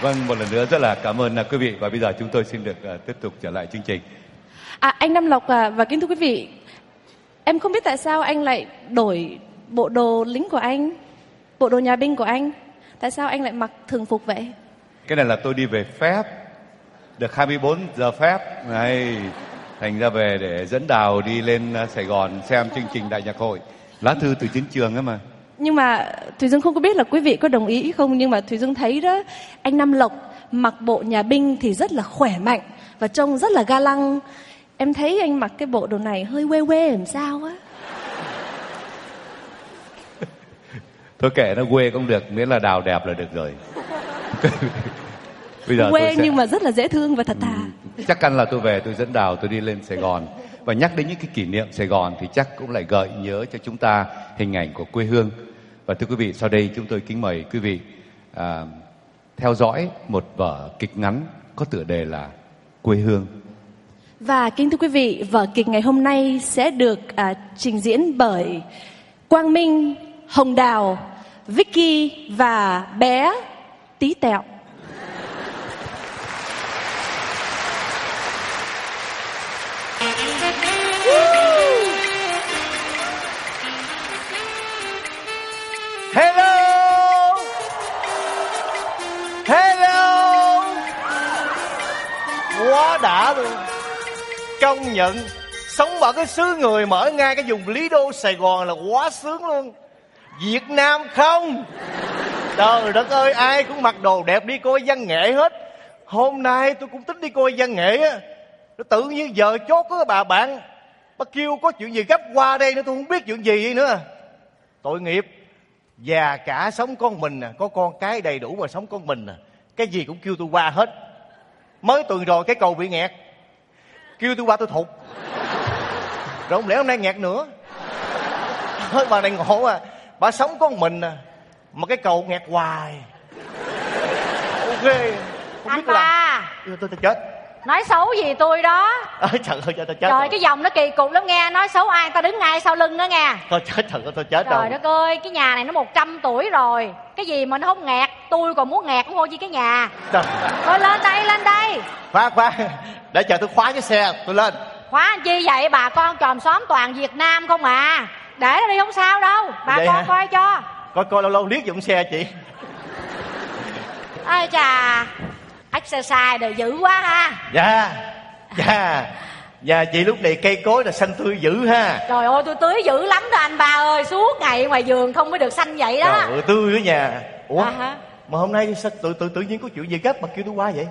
Vâng, một lần nữa rất là cảm ơn à, quý vị và bây giờ chúng tôi xin được à, tiếp tục trở lại chương trình. À, anh Nam Lộc à, và kính thưa quý vị, em không biết tại sao anh lại đổi bộ đồ lính của anh, bộ đồ nhà binh của anh. Tại sao anh lại mặc thường phục vậy? Cái này là tôi đi về phép, được 24 giờ phép. Này, thành ra về để dẫn đào đi lên à, Sài Gòn xem chương trình Đại nhạc hội. Lá thư từ chiến trường ấy mà. Nhưng mà Thùy Dương không có biết là quý vị có đồng ý không nhưng mà Thùy Dương thấy đó anh Nam Lộc mặc bộ nhà binh thì rất là khỏe mạnh và trông rất là ga lăng. Em thấy anh mặc cái bộ đồ này hơi quê quê làm sao á. Thôi kệ nó quê cũng được, miễn là đào đẹp là được rồi. bây giờ quê sẽ... nhưng mà rất là dễ thương và thật thà. chắc chắn là tôi về tôi dẫn đào tôi đi lên Sài Gòn và nhắc đến những cái kỷ niệm Sài Gòn thì chắc cũng lại gợi nhớ cho chúng ta hình ảnh của quê hương và thưa quý vị sau đây chúng tôi kính mời quý vị à, theo dõi một vở kịch ngắn có tựa đề là quê hương Và kính thưa quý vị, vở kịch ngày hôm nay sẽ được à, trình diễn bởi Quang Minh, Hồng Đào, Vicky và bé Tí Tẹo. Quá đã luôn Công nhận, Sống ở cái xứ người mở ngay cái vùng Lý Đô, Sài Gòn là quá sướng luôn. Việt Nam không. Trời đất ơi, ai cũng mặc đồ đẹp đi coi văn nghệ hết. Hôm nay tôi cũng tính đi coi văn nghệ á. Nó tự nhiên giờ chốt có bà bạn. Bà kêu có chuyện gì gấp qua đây nữa, tôi không biết chuyện gì nữa. Tội nghiệp. Già cả sống con mình à Có con cái đầy đủ mà sống con mình à. Cái gì cũng kêu tôi qua hết. Mới tuần rồi cái cầu bị nghẹt. Kêu tôi qua tôi thụt. Rồi không lẽ hôm nay nghẹt nữa? Thôi bà này ngộ à. Bà sống con mình nè Mà cái cầu nghẹt hoài. Ok. Không anh biết là ba. Tôi, tôi, tôi chết nói xấu gì tôi đó? Ôi, trời ơi tôi chết trời rồi. cái dòng nó kỳ cục lắm nghe. Nói xấu ai ta đứng ngay sau lưng đó nghe. Tôi chết trời ơi tôi chết trời rồi. đất ơi cái nhà này nó 100 tuổi rồi. Cái gì mà nó không nghẹt? Tôi còn muốn nghẹt cũng thôi chi cái nhà. Trời. thôi lên đây lên đây. Khoan khoan. Để chờ tôi khóa cái xe tôi lên. Khóa làm chi vậy? Bà con chòm xóm toàn việt nam không à? Để nó đi không sao đâu. Bà Vậy con hả? coi cho. Coi coi lâu lâu liếc dụng xe chị. Ơi chà exercise đời dữ quá ha. Dạ Dạ Dạ chị lúc này cây cối là xanh tươi dữ ha. Trời ơi tôi tưới dữ lắm đó anh ba ơi suốt ngày ngoài vườn không mới được xanh vậy đó. Trời ơi tươi ở nhà Ủa À hả? Mà hôm nay sao tự, tự, tự nhiên có chuyện gì gấp mà kêu tôi qua vậy?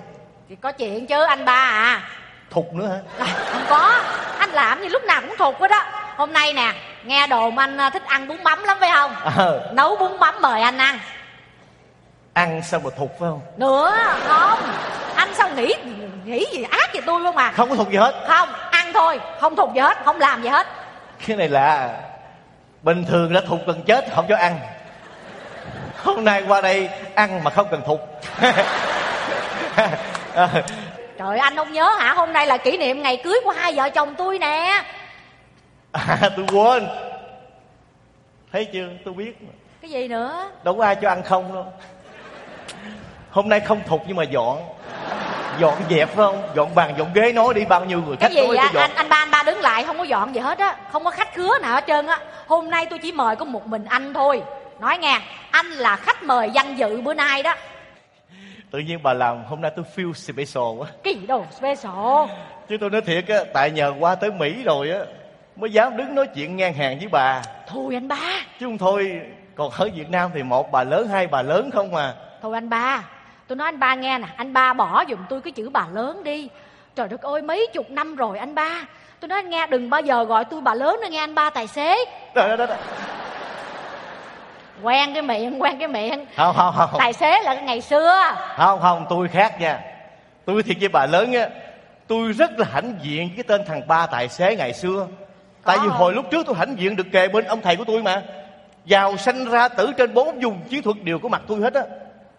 Thì có chuyện chứ anh ba à. Thục nữa hả? À, không có. Anh làm gì lúc nào cũng thục hết đó hôm nay nè nghe đồn anh à, thích ăn bún mắm lắm phải không? Ờ. Nấu bún mắm mời anh ăn Ăn sao mà thục phải không? Nữa không. Anh sao nghĩ nghĩ gì ác về tôi luôn à Không có thục gì hết. Không ăn thôi. Không thục gì hết không làm gì hết. Cái này là Bình thường đã thục cần chết không cho ăn. Hôm nay qua đây ăn mà không cần thục. Trời anh không nhớ hả? Hôm nay là kỷ niệm ngày cưới của hai vợ chồng tôi nè. À tôi quên. Thấy chưa? Tôi biết mà. cái gì nữa? Đâu có ai cho ăn không đâu Hôm nay không thục nhưng mà dọn. Dọn dẹp phải không? Dọn bàn dọn ghế nói đi bao nhiêu người cái khách gì nói á cho dọn. Anh anh ba anh ba đứng lại không có dọn gì hết á. Không có khách khứa nào hết trơn á. Hôm nay tôi chỉ mời có một mình anh thôi. Nói nghe anh là khách mời danh dự bữa nay đó. Tự nhiên bà làm hôm nay tôi feel special quá. Cái gì đâu special. Chứ tôi nói thiệt á Tại nhờ qua tới Mỹ rồi á Mới dám đứng nói chuyện ngang hàng với bà. Thôi anh ba. Chứ không thôi Còn ở Việt Nam thì một bà lớn hai bà lớn không mà thôi anh ba tôi nói anh ba nghe nè anh ba bỏ giùm tôi cái chữ bà lớn đi. Trời đất ơi mấy chục năm rồi anh ba. Tôi nói anh nghe đừng bao giờ gọi tôi bà lớn nữa nghe anh ba tài xế. Đó, đó, đó, quen cái miệng quen cái miệng. Không không không. Tài xế là cái ngày xưa. Không không tôi khác nha. Tôi thiệt với bà lớn á Tôi rất là hãnh diện với cái tên thằng ba tài xế ngày xưa. Tại vì hồi lúc trước tôi hãnh diện được kề bên ông thầy của tôi mà. Giàu sanh ra tử trên bốn vùng chiến thuật đều có mặt tôi hết á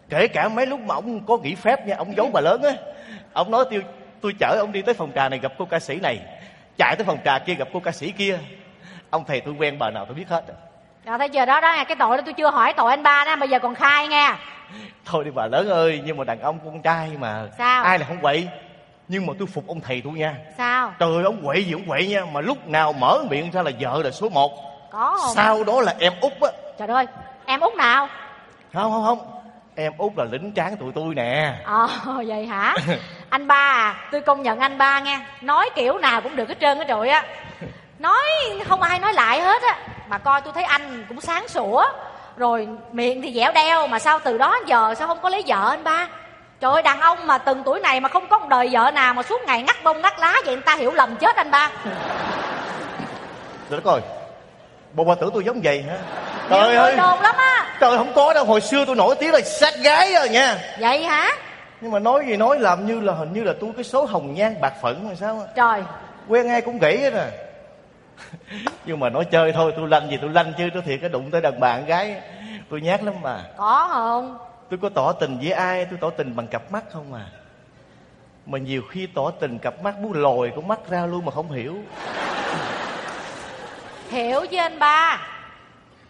Kể cả mấy lúc mà ông có nghỉ phép nha Ông giấu bà lớn á. Ông nói tôi tôi chở ông đi tới phòng trà này gặp cô ca sĩ này Chạy tới phòng trà kia gặp cô ca sĩ kia. Ông thầy tôi quen bà nào tôi biết hết rồi thấy chưa đó đó cái tội đó tôi chưa hỏi tội anh ba đó bây giờ còn khai nghe. Thôi đi bà lớn ơi nhưng mà đàn ông con trai mà. Sao? ai là không quậy? Nhưng mà tôi phục ông thầy tôi nha. Sao? Trời ơi, ông quậy gì ông quậy nha mà lúc nào mở miệng ra là vợ là số một. Có không? Sau đó là em út á. Trời ơi em út nào? Không không không em út là lính tráng tụi tôi nè. Ờ vậy hả? Anh ba à tôi công nhận anh ba nghe. Nói kiểu nào cũng được hết trơn á trời á. Nói không ai nói lại hết á. Mà coi tôi thấy anh cũng sáng sủa. Rồi miệng thì dẻo đeo mà sao từ đó giờ sao không có lấy vợ anh ba? Trời ơi đàn ông mà từng tuổi này mà không có một đời vợ nào mà suốt ngày ngắt bông ngắt lá vậy người ta hiểu lầm chết anh ba. Được rồi bộ bà tưởng tôi giống vậy hả trời ơi. đồn lắm á. Trời không có đâu. Hồi xưa tôi nổi tiếng là sát gái rồi nha. Vậy hả? Nhưng mà nói gì nói làm như là hình như là tôi cái số hồng nhan bạc phận hay sao á. trời. Quen ai cũng gãy hết à. Nhưng mà nói chơi thôi tôi lanh gì tôi lanh chứ tôi thiệt cái đụng tới đàn bạn gái. Tôi nhát lắm mà. Có không? Tôi có tỏ tình với ai tôi tỏ tình bằng cặp mắt không à. Mà nhiều khi tỏ tình cặp mắt muốn lồi con mắt ra luôn mà không hiểu. Hiểu chứ anh ba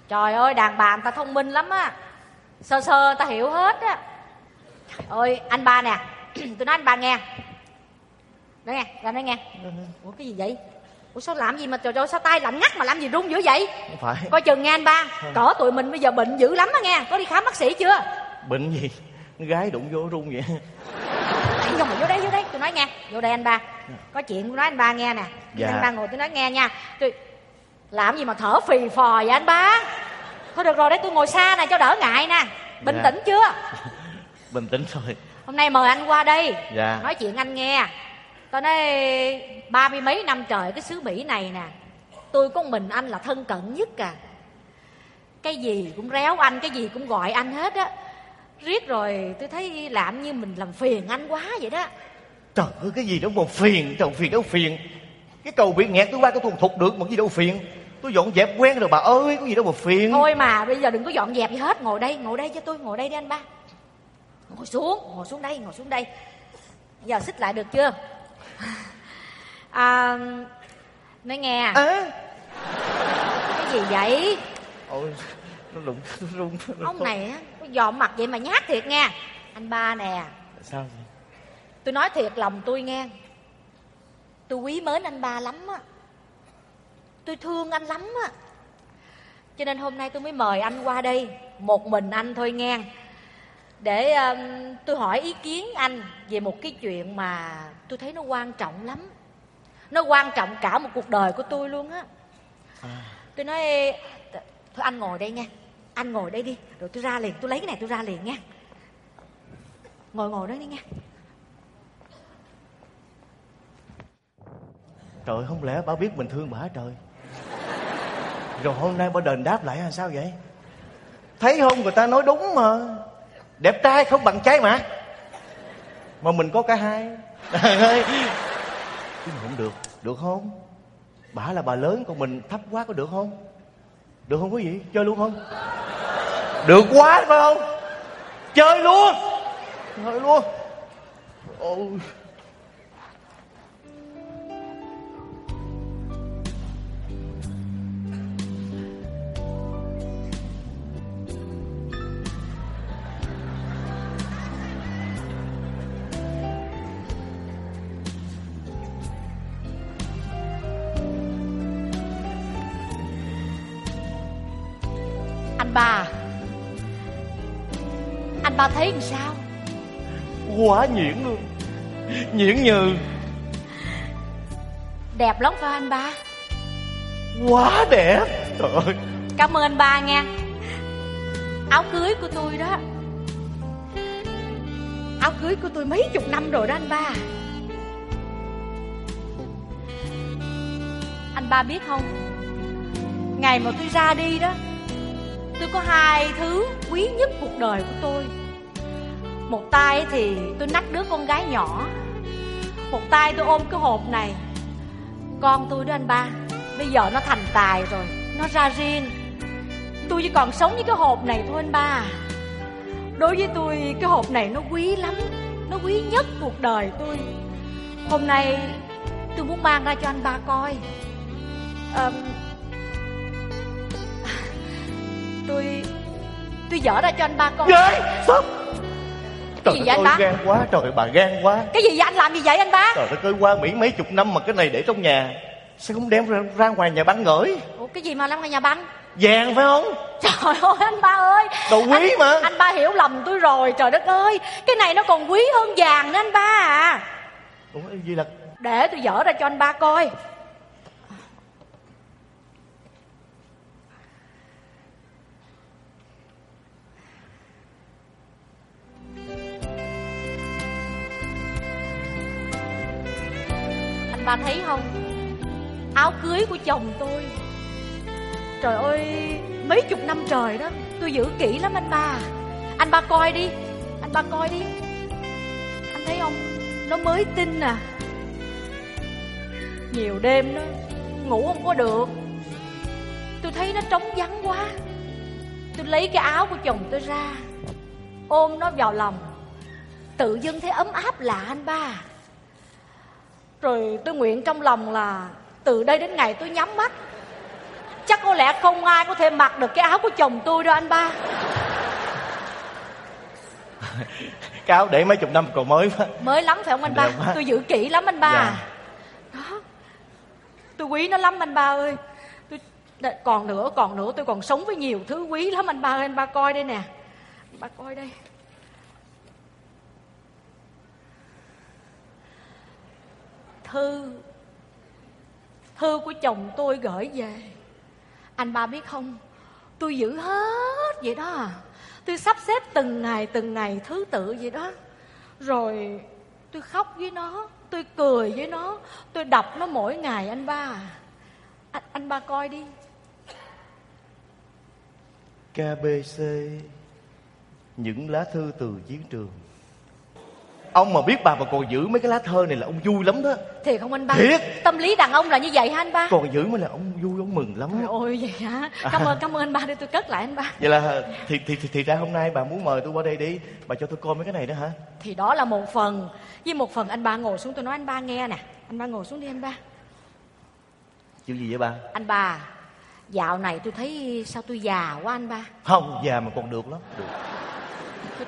trời ơi đàn bà người ta thông minh lắm á. Sơ sơ người ta hiểu hết á. Trời ơi anh ba nè. Tôi nói anh ba nghe. Nói nghe ra nói nghe. Ủa cái gì vậy? Ủa sao làm gì mà trời ơi sao tay lạnh ngắt mà làm gì run dữ vậy? Không phải. Coi chừng nghe anh ba. Cỡ tụi mình bây giờ bệnh dữ lắm á nghe. Có đi khám bác sĩ chưa? Bệnh gì? Gái đụng vô run vậy. Tại nhưng mà vô đây vô đây. Tôi nói nghe. Vô đây anh ba. Có chuyện tôi nói anh ba nghe nè. Dạ. anh ba ngồi tôi nói nghe nha. Tôi làm gì mà thở phì phò vậy anh ba? Thôi được rồi đấy tôi ngồi xa nè cho đỡ ngại nè. Bình Dạ. tĩnh chưa? Bình tĩnh thôi. Hôm nay mời anh qua đây. Dạ. nói chuyện anh nghe. Tôi nói ba mươi mấy năm trời cái xứ mỹ này nè tôi có mình anh là thân cận nhất à. Cái gì cũng réo anh cái gì cũng gọi anh hết á. Riết rồi tôi thấy làm như mình làm phiền anh quá vậy đó. Trời ơi cái gì đâu mà phiền trời phiền đâu phiền cái cầu bị nghẹt tôi qua tôi thuần thục được mà cái gì đâu phiền. Tôi dọn dẹp quen rồi bà ơi có gì đâu mà phiền. Thôi mà bây giờ đừng có dọn dẹp gì hết. Ngồi đây ngồi đây cho tôi ngồi đây đi anh ba. Ngồi xuống ngồi xuống đây ngồi xuống đây. Giờ xích lại được chưa? À, nói nghe. À cái gì vậy? Ôi nó lụng nó nó ông này á có dọn mặt vậy mà nhát thiệt nha anh ba nè. Sao vậy? Tôi nói thiệt lòng tôi nghe tôi quý mến anh ba lắm á. Tôi thương anh lắm á. Cho nên hôm nay tôi mới mời anh qua đây một mình anh thôi nghe. Để um, tôi hỏi ý kiến anh về một cái chuyện mà tôi thấy nó quan trọng lắm. Nó quan trọng cả một cuộc đời của tôi luôn á. Tôi nói thôi anh ngồi đây nha anh ngồi đây đi. Rồi tôi ra liền. Tôi lấy cái này tôi ra liền nha ngồi ngồi đó đi nha trời, không lẽ bà biết mình thương bà trời? Rồi hôm nay bà đền đáp lại là sao vậy? Thấy không, người ta nói đúng mà. Đẹp trai không bằng trái mà. Mà mình có cả hai. Trời ơi nhưng mà không được được không? Bà là bà lớn, còn mình thấp quá có được không? Được không quý vị? Chơi luôn không? Được quá, phải không? Chơi luôn! Chơi luôn! Ôi. Ba anh ba thấy làm sao? Quá nhuyễn luôn. Nhuyễn như đẹp lắm phải anh ba? Quá đẹp. Trời ơi. Cảm ơn anh ba nha. Áo cưới của tôi đó. Áo cưới của tôi mấy chục năm rồi đó anh ba. Anh ba biết không? Ngày mà tôi ra đi đó tôi có hai thứ quý nhất cuộc đời của tôi. Một tay thì tôi nách đứa con gái nhỏ. Một tay tôi ôm cái hộp này. Con tôi đó anh ba bây giờ nó thành tài rồi nó ra riêng. Tôi chỉ còn sống với cái hộp này thôi anh ba à. đối với tôi cái hộp này nó quý lắm nó quý nhất cuộc đời tôi. Hôm nay tôi muốn mang ra cho anh ba coi. Ờm, tôi tôi dở ra cho anh ba coi Ghê! Stop Trời Gì vậy anh ba? gan quá Trời bà gan quá. Cái gì vậy? Anh làm gì vậy anh ba? Trời đất ơi qua Mỹ mấy chục năm mà cái này để trong nhà Sao không đem ra, ra ngoài nhà băng ngửi? Ủa cái gì mà làm ngoài nhà băng? Vàng phải không? Trời ơi anh ba ơi! Đồ quý anh, mà. anh ba hiểu lầm tôi rồi trời đất ơi! Cái này nó còn quý hơn vàng nữa anh ba à. Ủa gì là để tôi dở ra cho anh ba coi bà thấy không? Áo cưới của chồng tôi. Trời ơi, mấy chục năm trời đó, tôi giữ kỹ lắm anh ba. Anh ba coi đi, anh ba coi đi. Anh thấy không? Nó mới tinh à. Nhiều đêm đó, ngủ không có được. Tôi thấy nó trống vắng quá. Tôi lấy cái áo của chồng tôi ra, ôm nó vào lòng. Tự dưng thấy ấm áp lạ anh ba rồi tôi nguyện trong lòng là từ đây đến ngày tôi nhắm mắt. Chắc có lẽ không ai có thể mặc được cái áo của chồng tôi đâu anh ba. Cái áo để mấy chục năm còn mới quá. Mới lắm phải không anh ba? Đẹp quá. tôi giữ kỹ lắm anh ba. Dạ. đó. Tôi quý nó lắm anh ba ơi. Tôi còn nữa còn nữa tôi còn sống với nhiều thứ quý lắm anh ba ơi. Anh ba coi đây nè. Anh ba coi đây thư. Thư của chồng tôi gửi về. Anh ba biết không? Tôi giữ hết vậy đó à. tôi sắp xếp từng ngày từng ngày thứ tự vậy đó. Rồi tôi khóc với nó tôi cười với nó tôi đọc nó mỗi ngày anh ba à. anh, anh ba coi đi. KBC Những lá thư từ chiến trường. Ông mà biết bà mà còn giữ mấy cái lá thơ này là ông vui lắm đó. Thiệt không anh ba. Thiệt. tâm lý đàn ông là như vậy hả anh ba? Còn giữ mới là ông vui ông mừng lắm Trời ơi vậy hả? Cảm ơn cảm ơn anh ba để tôi cất lại anh ba. Vậy là thì, thì, thì, thì ra hôm nay bà muốn mời tôi qua đây đi Bà cho tôi coi mấy cái này đó hả? Thì đó là một phần. Với một phần anh ba ngồi xuống tôi nói anh ba nghe nè. Anh ba ngồi xuống đi anh ba. Chuyện gì vậy bà anh ba dạo này tôi thấy sao tôi già quá anh ba? Không già mà còn được lắm. Được.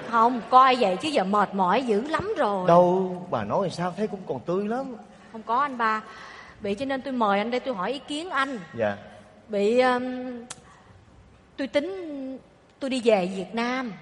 Không coi vậy chứ giờ mệt mỏi dữ lắm rồi. Đâu bà nói sao? Thấy cũng còn tươi lắm. Không có anh ba. Bị cho nên tôi mời anh đây tôi hỏi ý kiến anh. Dạ. Bị um, tôi tính tôi đi về Việt Nam.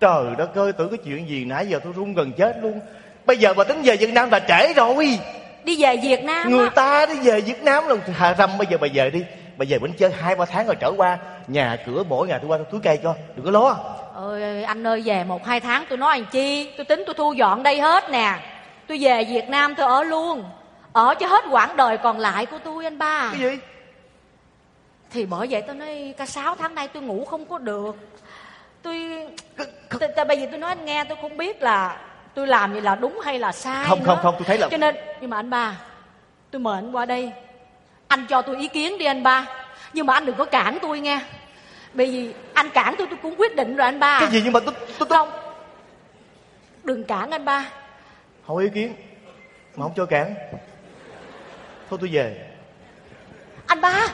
Trời đất ơi tưởng cái chuyện gì nãy giờ tôi run gần chết luôn. Bây giờ bà tính về Việt Nam là trễ rồi. Đi về Việt Nam Người á. ta đi về Việt Nam là hà râm bây giờ bà về đi. Bà về bển chơi hai ba tháng rồi trở qua. Nhà cửa mỗi ngày tôi qua tôi túi cây cho. Đừng có lo ơi anh ơi về một hai tháng tôi nói anh chi? Tôi tính tôi thu dọn đây hết nè. Tôi về Việt Nam tôi ở luôn. Ở cho hết quãng đời còn lại của tôi anh ba. Cái gì? Thì bởi vậy tôi nói cả sáu tháng nay tôi ngủ không có được. Tôi tại tại bây giờ tôi nói anh nghe tôi không biết là tôi làm gì là đúng hay là sai Không, nữa. không, không, tôi thấy là- cho nên nhưng mà anh ba tôi mời anh qua đây. Anh cho tôi ý kiến đi anh ba. Nhưng mà anh đừng có cản tôi nghe bởi vì anh cản tôi tôi cũng quyết định rồi anh ba Cái gì nhưng mà tôi, tôi, tôi... không. Đừng cản anh ba. Hỏi ý kiến Mà không cho cản. Thôi tôi về. Anh ba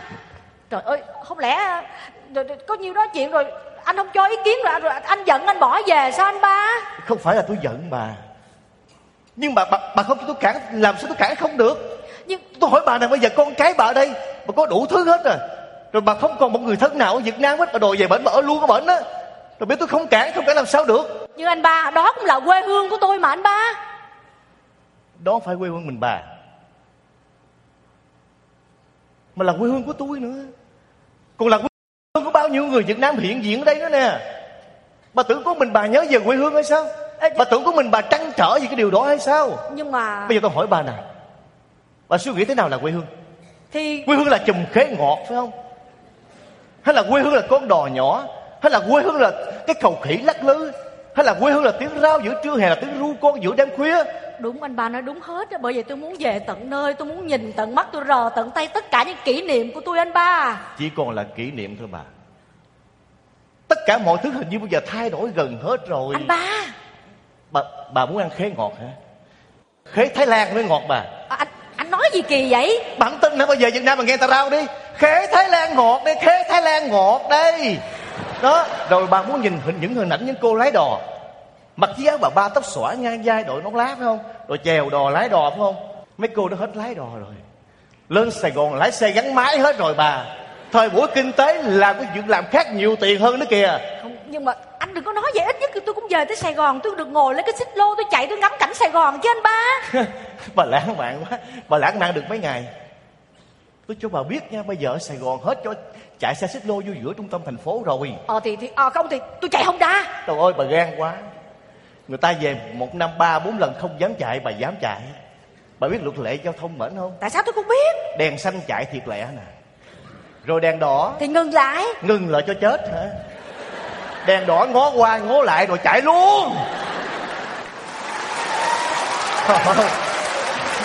trời ơi không lẽ rồi- có nhiêu đó chuyện rồi anh không cho ý kiến rồi, rồi anh giận anh bỏ về sao anh ba? Không phải là tôi giận bà. Nhưng mà bà, bà không cho tôi cản Làm sao tôi cản không được? Nhưng Tôi hỏi bà này bây giờ con cái bà ở đây Bà có đủ thứ hết rồi Rồi bà không còn một người thân nào ở Việt Nam hết Bà đòi về bển bà ở luôn ở bển á. Rồi biết tôi không cản Không cản làm sao được. Nhưng anh ba đó cũng là quê hương của tôi mà anh ba. Đó không phải quê hương mình bà. Mà là quê hương của tôi nữa. Còn là quê hương của bao nhiêu người Việt Nam hiện diện ở đây nữa nè. Bà tưởng có mình bà nhớ về quê hương hay sao? Bà tưởng có mình bà trăn trở về cái điều đó hay sao? Nhưng mà Bây giờ tôi hỏi bà nè. Bà suy nghĩ thế nào là quê hương? Thì Quê hương là chùm khế ngọt phải không Hay là quê hương là con đò nhỏ? Hay là quê hương là cái cầu khỉ lắc lư? Hay là quê hương là tiếng rao giữa trưa hè là tiếng ru con giữa đêm khuya? Đúng anh ba nói đúng hết á. Bởi vậy tôi muốn về tận nơi tôi muốn nhìn tận mắt tôi rờ tận tay tất cả những kỷ niệm của tôi anh ba. Chỉ còn là kỷ niệm thôi bà. Tất cả mọi thứ hình như bây giờ thay đổi gần hết rồi. Anh ba. Bà, bà muốn ăn khế ngọt hả? Khế Thái Lan mới ngọt bà. À, anh anh nói gì kỳ vậy? Bản tin hả bà về Việt Nam mà nghe ta rao đi khế thái lan ngọt đây khế thái lan ngọt đây đó rồi bà muốn nhìn hình những hình ảnh những cô lái đò. Mặc chiếc áo bà ba tóc xõa ngang vai đội nón lá phải không? Rồi chèo đò lái đò phải không? Mấy cô đó hết lái đò rồi. Lên sài gòn lái xe gắn máy hết rồi bà. Thời buổi kinh tế làm cái việc làm khác nhiều tiền hơn nữa kìa. Không nhưng mà anh đừng có nói vậy ít nhất thì tôi cũng về tới sài gòn tôi được ngồi lấy cái xích lô tôi chạy tôi ngắm cảnh sài gòn chứ anh ba. Bà lãng mạn quá bà lãng mạn được mấy ngày tôi cho bà biết nha bây giờ ở sài gòn hết cho chạy xe xích lô vô giữa trung tâm thành phố rồi. Ờ thì thì ờ không thì tôi chạy không đa trời ơi bà gan quá. Người ta về một năm ba bốn lần không dám chạy bà dám chạy. Bà biết luật lệ giao thông mẫn không? Tại sao tôi không biết? Đèn xanh chạy thiệt lẹ nè. Rồi đèn đỏ. Thì ngừng lại. Ngừng lại cho chết hả? Đèn đỏ ngó qua ngó lại rồi chạy luôn.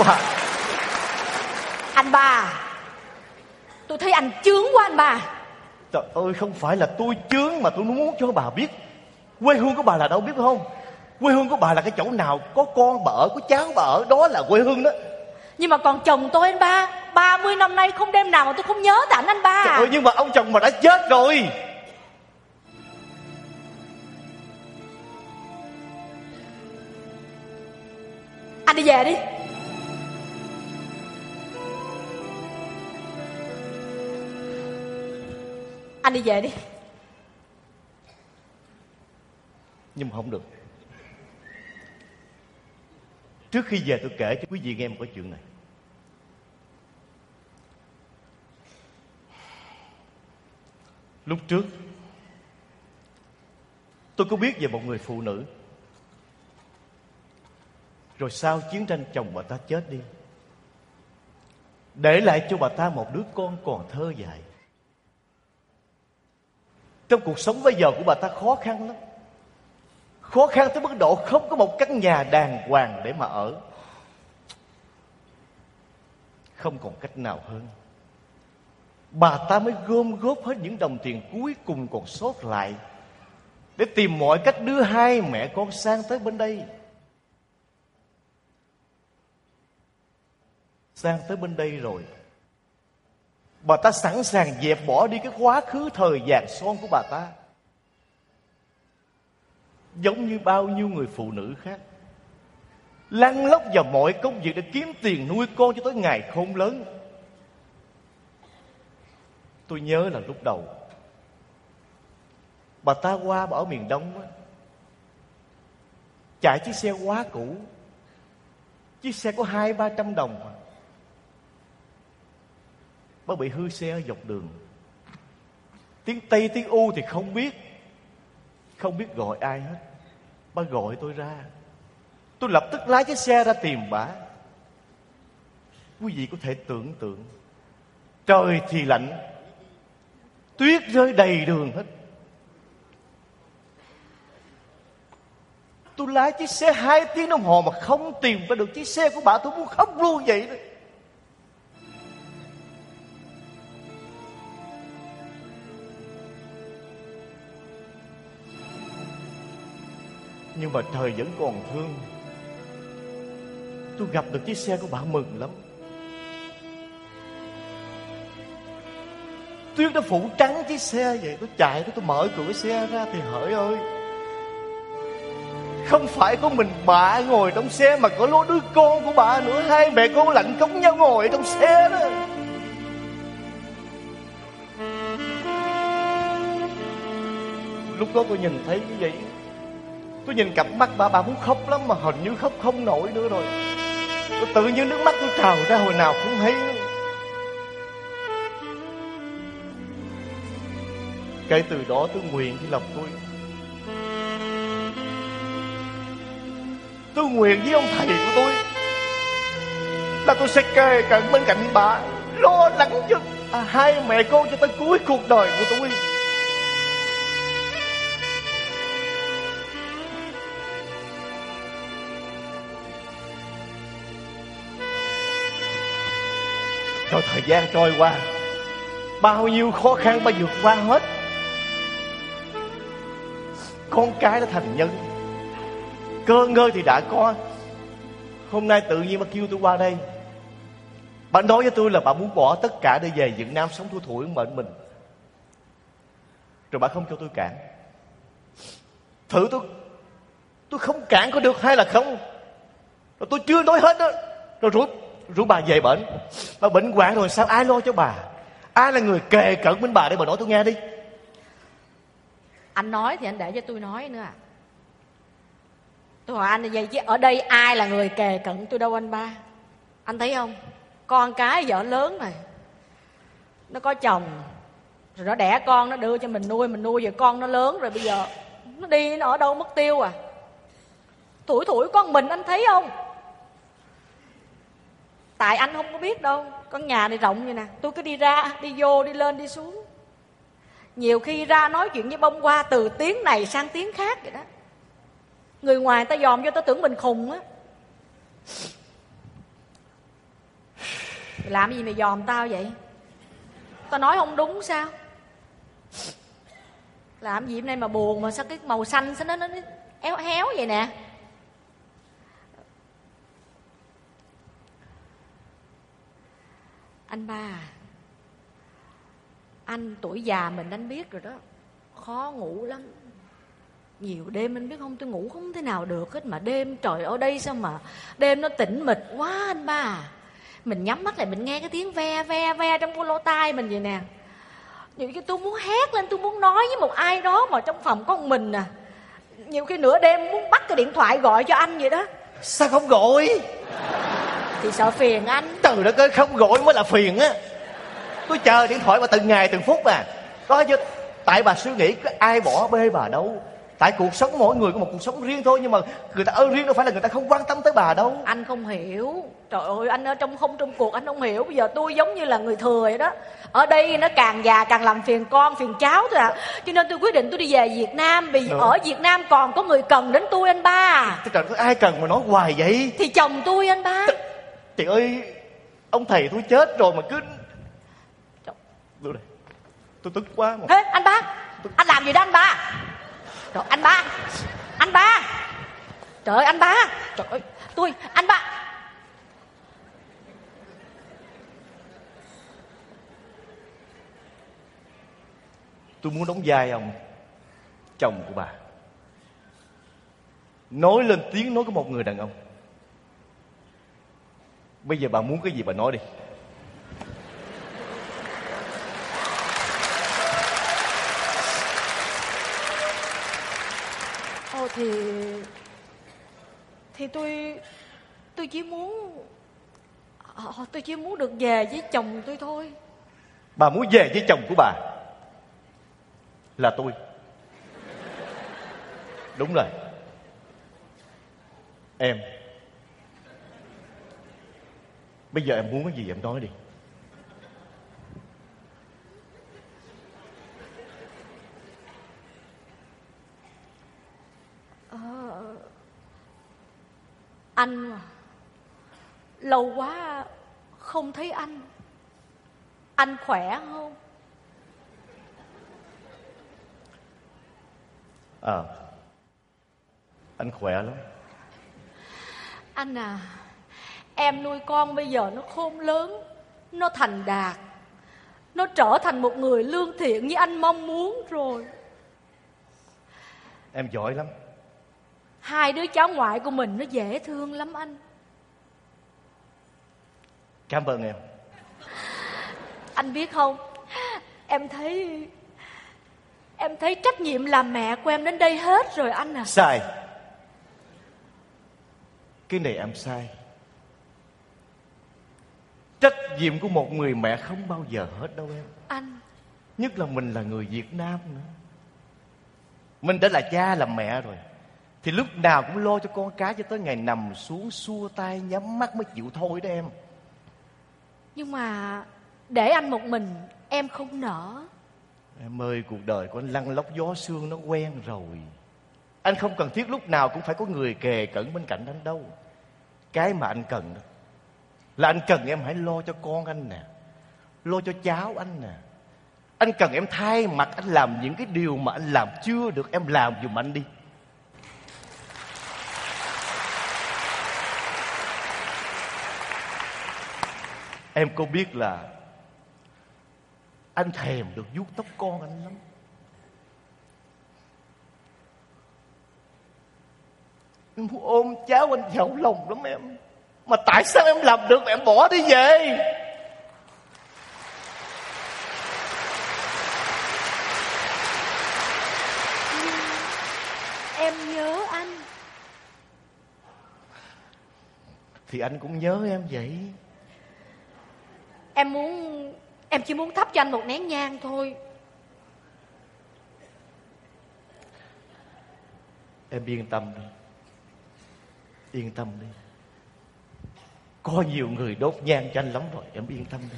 Bà, anh ba tôi thấy anh chướng quá anh ba trời ơi không phải là tôi chướng mà tôi muốn cho bà biết. Quê hương của bà là đâu biết không? Quê hương của bà là cái chỗ nào? Có con bà ở có cháu bà ở đó là quê hương đó. Nhưng mà còn chồng tôi anh ba. 30 năm nay không đêm nào mà tôi không nhớ tới ảnh anh ba trời ơi nhưng mà ông chồng mà đã chết rồi. Anh đi về đi anh đi về đi. Nhưng mà không được. Trước khi về tôi kể cho quý vị nghe một cái chuyện này. Lúc trước, tôi có biết về một người phụ nữ. Rồi sau chiến tranh chồng bà ta chết đi. Để lại cho bà ta một đứa con còn thơ dại trong cuộc sống bây giờ của bà ta khó khăn lắm. Khó khăn tới mức độ không có một căn nhà đàng hoàng để mà ở. Không còn cách nào hơn. Bà ta mới gom góp hết những đồng tiền cuối cùng còn sót lại để tìm mọi cách đưa hai mẹ con sang tới bên đây. Sang tới bên đây rồi bà ta sẵn sàng dẹp bỏ đi cái quá khứ thời gian son của bà ta. Giống như bao nhiêu người phụ nữ khác. Lăn lóc vào mọi công việc để kiếm tiền nuôi con cho tới ngày khôn lớn. Tôi nhớ là lúc đầu, bà ta qua bà ở miền đông á, chạy chiếc xe quá cũ. Chiếc xe có hai ba trăm đồng mà bác bị hư xe ở dọc đường. Tiếng tây, tiếng u thì không biết. Không biết gọi ai hết. Bà gọi tôi ra. Tôi lập tức lái chiếc xe ra tìm bà. Quý vị có thể tưởng tượng. Trời thì lạnh. Tuyết rơi đầy đường hết. Tôi lái chiếc xe hai tiếng đồng hồ mà không tìm ra được chiếc xe của bà. Tôi muốn khóc luôn vậy đó. Nhưng mà trời vẫn còn thương. Tôi gặp được chiếc xe của bà mừng lắm. Tuyết nó phủ trắng chiếc xe vậy tôi chạy tôi mở cửa xe ra thì hỡi ơi, không phải có mình bà ngồi trong xe mà có lối đứa con của bà nữa. Hai mẹ con lạnh cống nhau ngồi trong xe đó. Lúc đó tôi nhìn thấy như vậy tôi nhìn cặp mắt bà bà muốn khóc lắm mà hình như khóc không nổi nữa rồi. Tôi tự nhiên nước mắt tôi trào ra hồi nào cũng thấy. Nữa. kể từ đó tôi nguyện với lòng tôi. Tôi nguyện với ông thầy của tôi. Là tôi sẽ kề cận bên cạnh bà lo lắng cho à, hai mẹ con cho tới cuối cuộc đời của tôi. Rồi thời gian trôi qua. Bao nhiêu khó khăn bà vượt qua hết. Con cái đã thành nhân. Cơ ngơi thì đã có. Hôm nay tự nhiên mà kêu tôi qua đây. Bà nói với tôi là bà muốn bỏ tất cả để về Việt Nam sống thua thủi mệnh mình Rồi bà không cho tôi cản. Thử tôi. Tôi không cản có được hay là không? Rồi tôi chưa nói hết đó Rồi rủ, rủ bà về bệnh Bà bệnh hoạn rồi, sao ai lo cho bà? Ai là người kề cận bên bà để bà nói tôi nghe đi? Anh nói thì anh để cho tôi nói nữa à. Tôi hỏi anh là vậy chứ ở đây ai là người kề cận tôi đâu anh ba. Anh thấy không? Con cái vợ lớn này nó có chồng, rồi nó đẻ con, nó đưa cho mình nuôi mình nuôi giờ con nó lớn rồi bây giờ nó đi nó ở đâu mất tiêu à? Tuổi tuổi con mình anh thấy không? Tại anh không có biết đâu. Con nhà này rộng như nè. Tôi cứ đi ra, đi vô, đi lên, đi xuống. Nhiều khi ra nói chuyện với bông hoa từ tiếng này sang tiếng khác vậy đó. Người ngoài ta dòm vô ta tưởng mình khùng á. Làm gì mày dòm tao vậy? Tao nói không đúng sao? Làm gì hôm nay mà buồn mà sao cái màu xanh, sao nó nó éo héo vậy nè? Anh ba à, anh tuổi già mình anh biết rồi đó. Khó ngủ lắm. Nhiều đêm anh biết không tôi ngủ không thế nào được hết mà đêm trời ở đây sao mà đêm nó tĩnh mịch quá anh ba à. mình nhắm mắt lại mình nghe cái tiếng ve ve ve trong cái lỗ tai mình vậy nè. Nhiều khi tôi muốn hét lên tôi muốn nói với một ai đó mà trong phòng có một mình à. Nhiều khi nửa đêm muốn bắt cái điện thoại gọi cho anh vậy đó. Sao không gọi? Thì sợ phiền anh. Trời đất ơi không gọi mới là phiền á. Tôi chờ điện thoại mà từng ngày từng phút à. Có chứ tại bà suy nghĩ có ai bỏ bê bà đâu. Tại cuộc sống mỗi người có một cuộc sống riêng thôi nhưng mà người ta ơn riêng đâu phải là người ta không quan tâm tới bà đâu. Anh không hiểu. Trời ơi anh ở trong không trong cuộc anh không hiểu. Bây giờ tôi giống như là người thừa vậy đó. Ở đây nó càng già càng làm phiền con phiền cháu thôi à. Cho nên tôi quyết định tôi đi về việt nam vì Được. ở việt nam còn có người cần đến tôi anh ba. Trời có ai cần mà nói hoài vậy? Thì chồng tôi anh ba Chị ơi Ông thầy tôi chết rồi mà cứ Tôi đây. Tôi tức quá mà. Ê, anh ba. Anh làm gì đó anh ba? Trời anh ba. Anh ba. Trời ơi anh ba. Trời ơi tôi anh ba. Tôi muốn đóng vai ông Chồng của bà. Nói lên tiếng nói của một người đàn ông Bây giờ bà muốn cái gì bà nói đi. Ồ thì Thì tôi Tôi chỉ muốn ờ, Tôi chỉ muốn được về với chồng tôi thôi. Bà muốn về với chồng của bà? Là tôi. Đúng rồi. Em Bây giờ em muốn cái gì em nói đi. Anh à, Lâu quá Không thấy anh. Anh khỏe không? À Anh khỏe lắm. Anh à Em nuôi con bây giờ nó khôn lớn Nó thành đạt Nó trở thành một người lương thiện như anh mong muốn rồi. Em giỏi lắm. Hai đứa cháu ngoại của mình nó dễ thương lắm anh. Cảm ơn em. Anh biết không? Em thấy Em thấy trách nhiệm làm mẹ của em đến đây hết rồi anh à. Sai. Cái này em sai Trách nhiệm của một người mẹ không bao giờ hết đâu em. Anh. Nhất là mình là người Việt Nam nữa. Mình đã là cha là mẹ rồi. Thì lúc nào cũng lo cho con cái cho tới ngày nằm xuống xua tay nhắm mắt mới chịu thôi đó em. Nhưng mà Để anh một mình Em không nỡ. Em ơi cuộc đời của anh lăn lóc gió sương nó quen rồi. Anh không cần thiết lúc nào cũng phải có người kề cận bên cạnh anh đâu. Cái mà anh cần đó là anh cần em hãy lo cho con anh nè. Lo cho cháu anh nè. Anh cần em thay mặt anh làm những cái điều mà anh làm chưa được, Em làm dùm anh đi. Em có biết là Anh thèm được vuốt tóc con anh lắm? Em muốn ôm cháu anh vào lòng lắm em. Mà tại sao em làm được mà em bỏ đi về em nhớ anh. Thì anh cũng nhớ em vậy. Em muốn em chỉ muốn thắp cho anh một nén nhang thôi. Em yên tâm đi. Yên tâm đi Có nhiều người đốt nhang cho anh lắm rồi Em yên tâm đi.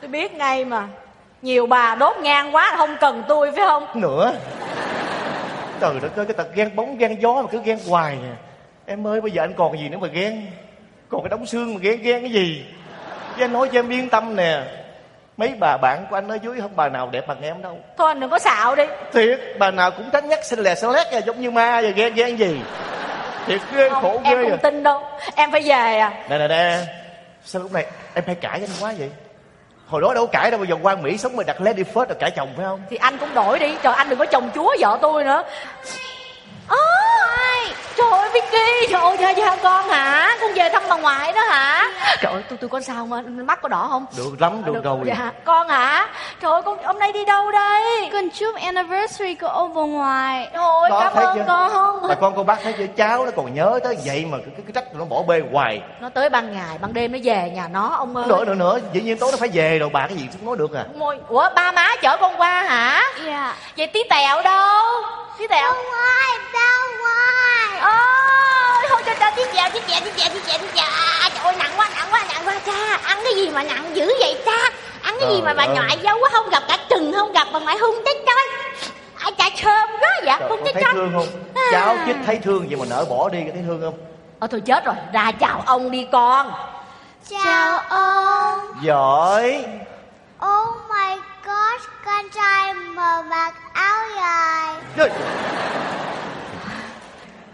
Tôi biết ngay mà. Nhiều bà đốt nhang quá không cần tôi phải không? Nữa. Trời đất ơi cái tật ghen bóng ghen gió mà cứ ghen hoài nè Em ơi bây giờ anh còn gì nữa mà ghen? Còn cái đống xương mà ghen ghen cái gì? Chứ anh nói cho em yên tâm nè. Mấy bà bạn của anh ở dưới không bà nào đẹp bằng em đâu. Thôi anh đừng có xạo đi. Thiệt bà nào cũng tránh nhắc xinh lè xinh lét à, Giống như ma vậy ghen ghen gì Thiệt ghê khổ em ghê không à. tin đâu. Em phải về à. Nè nè nè. Sao lúc này em hay cãi với anh quá vậy? Hồi đó đâu cãi đâu Bây giờ qua Mỹ sống mà đặt lady first rồi cãi chồng phải không? Thì anh cũng đổi đi. Trời anh đừng có chồng chúa vợ tôi nữa trời ơi Vicky. Trời ơi dạ, dạ, con hả? Con về thăm bà ngoại đó hả? Trời ơi tôi tôi có sao không mắt có đỏ không? Được lắm được rồi. Dạ con hả? Trời ơi con hôm nay đi đâu đây? Con chúc anniversary của ông bà ngoại. trời ơi Đó, cảm ơn chưa? con. Bà con cô bác thấy chưa? Cháu nó còn nhớ tới vậy mà cái, cái, cái trách nó bỏ bê hoài. Nó tới ban ngày ban đêm nó về nhà nó ông ơi. Nữa nữa nữa. Dĩ nhiên tối nó phải về rồi bà cái gì cũng nói được à. Môi, ủa ba má chở con qua hả? Dạ. vậy tí tẹo đâu? Tí tẹo. Ngoài, ra ngoài. Ôi thôi cho cho tí tẹo tí tẹo tí tẹo tí tẹo tí tẹo à, trời ơi nặng quá nặng quá nặng quá cha. Ăn cái gì mà nặng dữ vậy cha? Ăn cái gì mà bà ơi. ngoại dâu quá không gặp cả chừng không gặp bà ngoại hung chết trời ai cha thơm quá Trời, hung chết thấy trời thương không? Cháu chích thấy thương vậy mà nỡ bỏ đi thấy thương không? Ờ thôi chết rồi ra chào ông đi con. Chào ông. giỏi. Oh my gosh, con trai mờ mặc áo dài.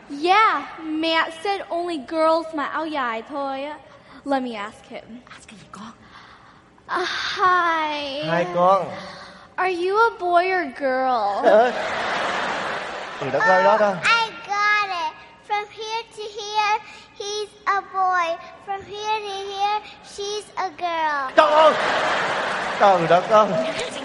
Trời, Yeah, mẹ said only girls mặc áo dài thôi á. Let me ask him. ask cái gì con Uh, hi. hai con Are you a boy or girl? Ờ. trời đất đó đó I got it. From here to here, he's a boy. From here to here, she's a girl. trời ơi trời đất ơi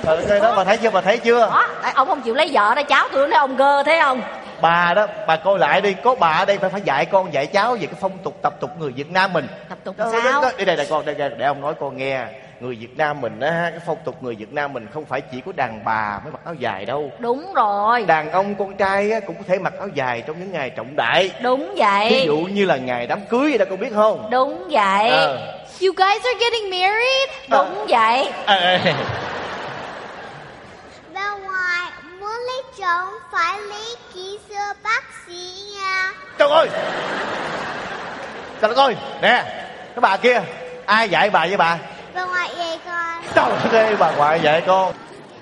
trời đất ơi đó bà thấy chưa bà thấy chưa đó ông không chịu lấy vợ đó cháu tôi nói ông gơ thấy không bà đó bà coi lại đi có bà ở đây phải phải dạy con dạy cháu về cái phong tục tập tục người Việt Nam mình. Tập tục Đó, sao? đó, đây đây đây con đây, đây để ông nói con nghe. Người Việt Nam mình á cái phong tục người Việt Nam mình không phải chỉ có đàn bà mới mặc áo dài đâu. Đúng rồi. Đàn ông con trai á, cũng có thể mặc áo dài trong những ngày trọng đại. Đúng ví vậy dụ như là ngày đám cưới vậy đó con biết không? Đúng vậy. Ờ. You guys are getting married? đúng vậy. Ê, ê, Bà ngoại muốn lấy chồng phải lấy bác sĩ nha. trời ơi! Trời đất ơi! Nè cái bà kia ai dạy bà với bà? Bà ngoại dạy con. trời ơi bà ngoại dạy con.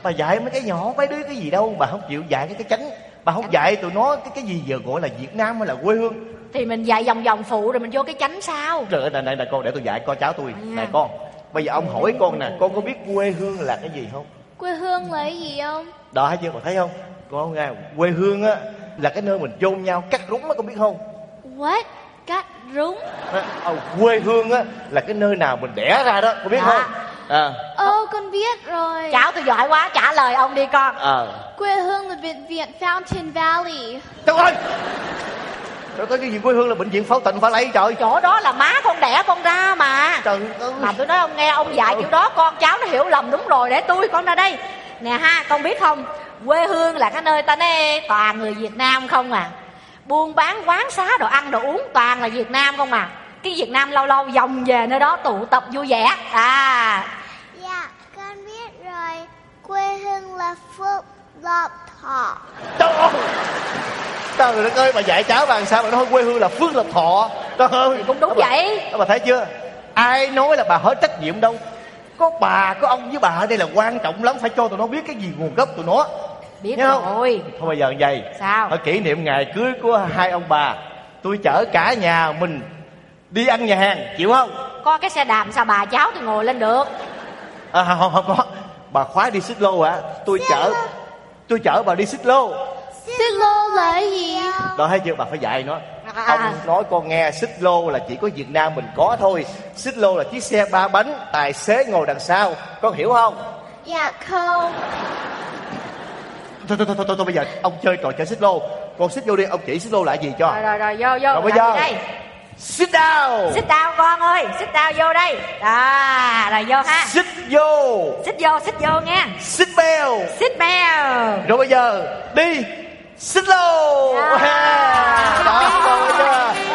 Bà dạy mấy cái nhỏ mấy đứa cái gì đâu bà không chịu dạy cái cái chánh. Bà không dạy tụi nó cái cái gì giờ gọi là việt nam hay là quê hương. Thì mình dạy vòng vòng phụ rồi mình vô cái chánh sao? Trời ơi này này, này con để tôi dạy con cháu tôi. Này con bây giờ ông hỏi con nè con có biết quê hương là cái gì không? Quê hương là cái gì không? đó thấy chưa bà thấy không? Con nghe quê hương á là cái nơi mình chôn nhau cắt rúng á con biết không? What? Cắt rúng? Ờ, quê hương á là cái nơi nào mình đẻ ra đó con biết Dạ. không? À. Ồ, con biết rồi. cháu tôi giỏi quá trả lời ông đi con. Ờ. Quê hương là bệnh viện Fountain Valley. trời ơi! Trời ơi cái gì quê hương là bệnh viện phẫu tịnh phải lấy trời? Chỗ đó là má con đẻ con ra mà. Trời ơi. Mà tôi nói ông nghe ông dạy kiểu đó con cháu nó hiểu lầm đúng rồi để tôi con ra đây. Nè ha con biết không quê hương là cái nơi ta nói toàn người việt nam không à. Buôn bán quán xá đồ ăn đồ uống toàn là việt nam không à. Cái việt nam lâu lâu vòng về nơi đó tụ tập vui vẻ. À. Dạ, con biết rồi. Quê hương là Phước Lộc Thọ. trời ơi. Trời đất ơi bà dạy cháu bà làm sao mà nói quê hương là phước lộc thọ? Trời ơi. Cũng đúng bà- vậy. bà thấy chưa? Ai nói là bà hết trách nhiệm đâu. Có bà có ông với bà ở đây là quan trọng lắm. Phải cho tụi nó biết cái gì nguồn gốc tụi nó biết Nghe không? rồi. Thôi bây giờ vậy Sao? ở kỷ niệm ngày cưới của hai ông bà tôi chở cả nhà mình đi ăn nhà hàng chịu không? Có cái xe đạp sao bà cháu tôi ngồi lên được? À, không, không không có. Bà khoái đi xích lô hả? Tôi chở tôi chở bà đi xích lô. Xích lô là cái gì? đó thấy chưa? Bà phải dạy nó. À. ông nói con nghe xích lô là chỉ có việt nam mình có thôi. Xích lô là chiếc xe ba bánh tài xế ngồi đằng sau. Con hiểu không? Dạ không. Thôi thôi thôi thôi, thôi bây giờ ông chơi trò chơi xích lô. Con xích vô đi ông chỉ xích lô là gì cho? Rồi rồi rồi vô vô Rồi bây giờ. đây? Sit down Xích đào con ơi Xích đào vô đây. Đó rồi vô ha. Xích vô. Xích vô xích vô nha. Xích bell Xích bèo. Rồi bây giờ đi. Xích lô. À. đó rồi chưa